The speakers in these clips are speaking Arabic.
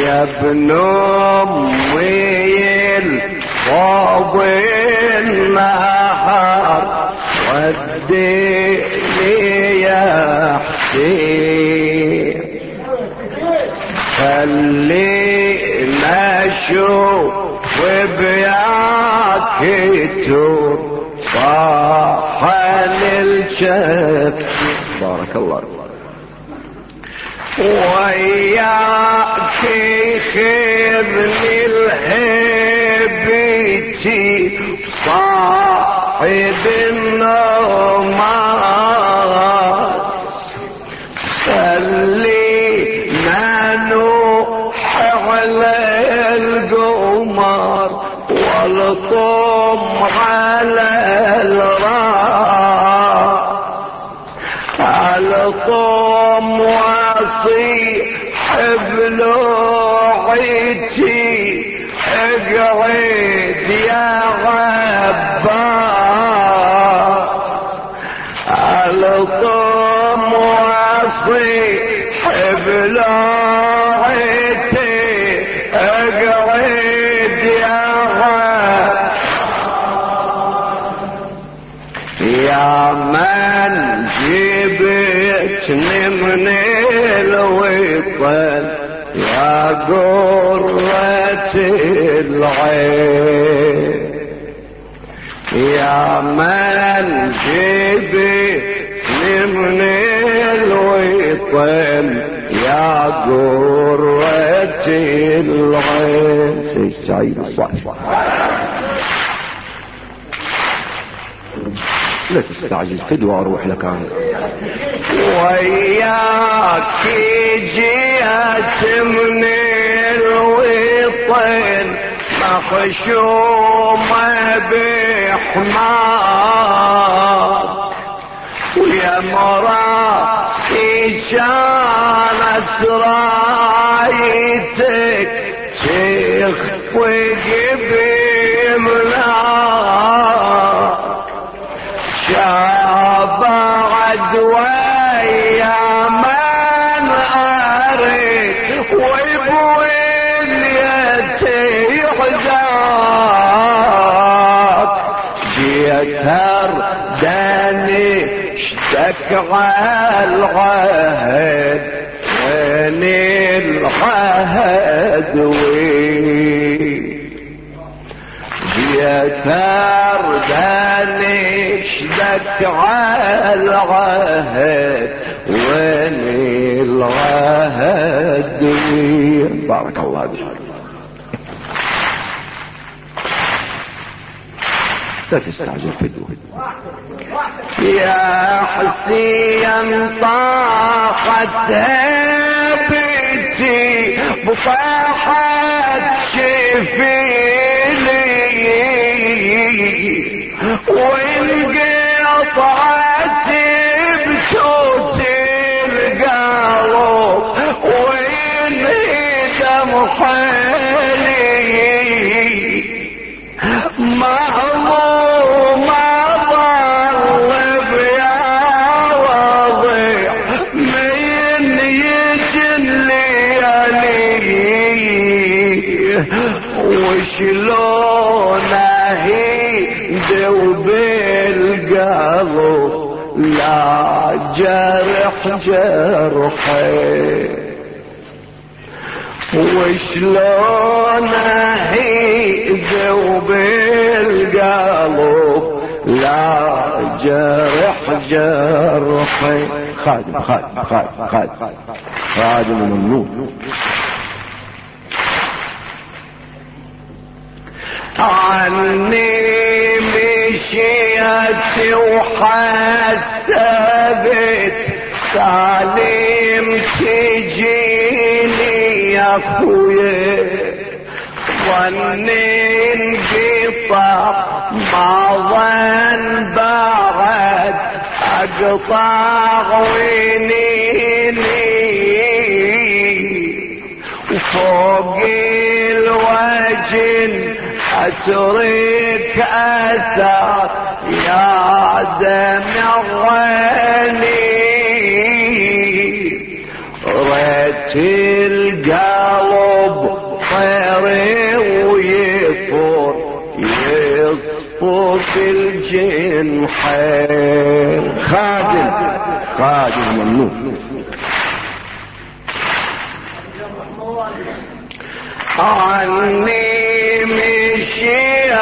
يا ابن امي الصوب النهار وديني يا حسين. خلينا أشوف بياك تور صاحن الشف بارك الله وياك خذني الهبتي صاحب النماس خلينا نوح على القمر والطم على الراس الطم وصيح بلوعتي اقعد يا غبار الطم وصيح بلوعتي اقعد يا غبار يا من جبتني قرة العين. يا من جبتني من الوطن يا قرة العين. سيد سعيد لا تستعجل فدوى أروح لك. أنا وياك جيت من الوطن مخشومة بحمار. ويا مراتي كانت رايتك تخفق جيتر داني اشتك على العهد وين العهد وين؟ يتردني اشدك على العهد وين العهد بارك الله بك تستعجل في يا حسين طاقت هبتي بطاحت شفيلي وانقطعت وشلون اهيد بالقلب لا جرح جرحي وشلون اهيد بالقلب لا جرح جرحي خادم خادم خادم خادم خادم ممنوع عني مشيت وحسبت سالم تجيني يا اخويا ظني انقطع ما ظن بعد أقطع وينيني وفوق الوجن تريك أثر يا دم الغالي ريت القلب طيري ويفور يصفو الجن الجنحين خادم خادم ممنون عني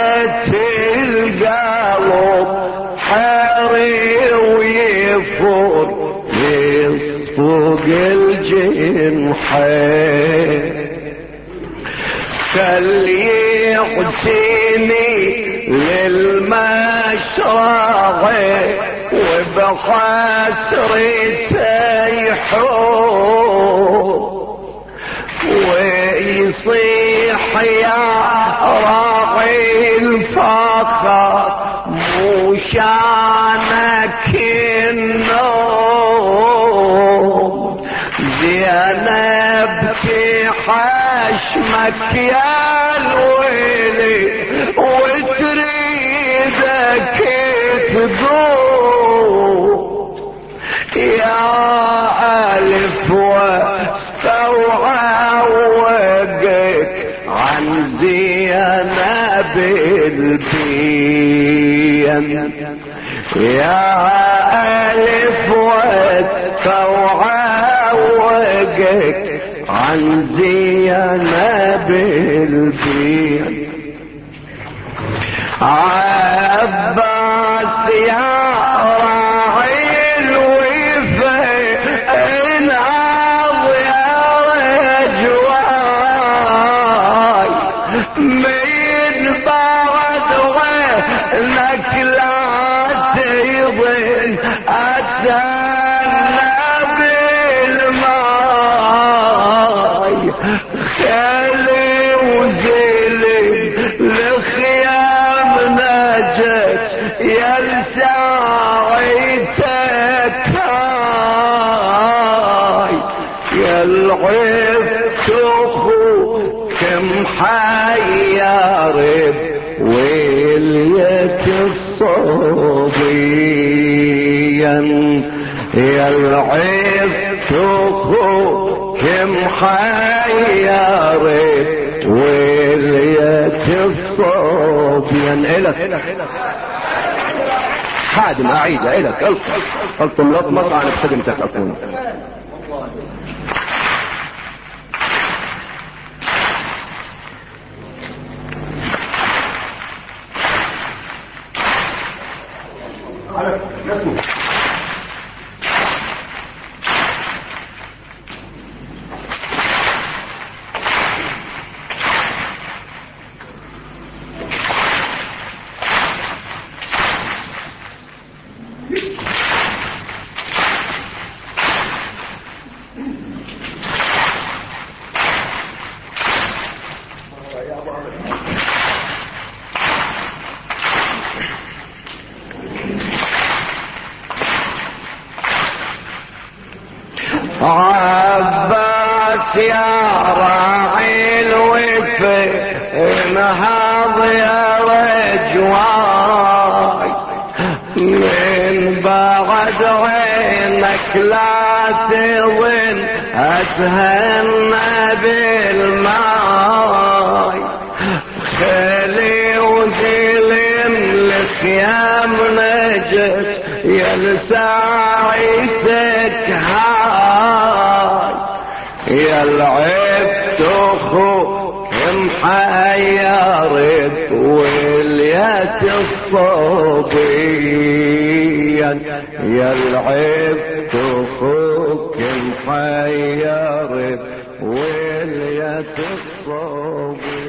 ريت القلب حري ويفور يصفق الجنحين خلي يقتني للمشرق وبخسرته يحوم ويصيح يا راعي الفخر مو شانك النوم زينب تحشمك يا الويلي وتريدك تقوم يا ألف واستوعوقك زينب البين يا ألف واستوعوقك عن زينب البين عباس يا اتسنى بالماي خلي وزلي لخيام نجت يا لساعتك يا العفت كم حيارب ويليت الصبيا العفت كم حيارب ويليت الصبيا الك. خادم أعيد إلك الك قلت ملطمط عن خدمتك اكون عباس يا راعي الوف انهض يا رجواي من بعد عينك لا تظن أتهنى بالماي خلي وزلم لخيام نجت يا لساعتك محيرت وليت الصبيا. يا العبت أخوك محيرت وليت الصبيا.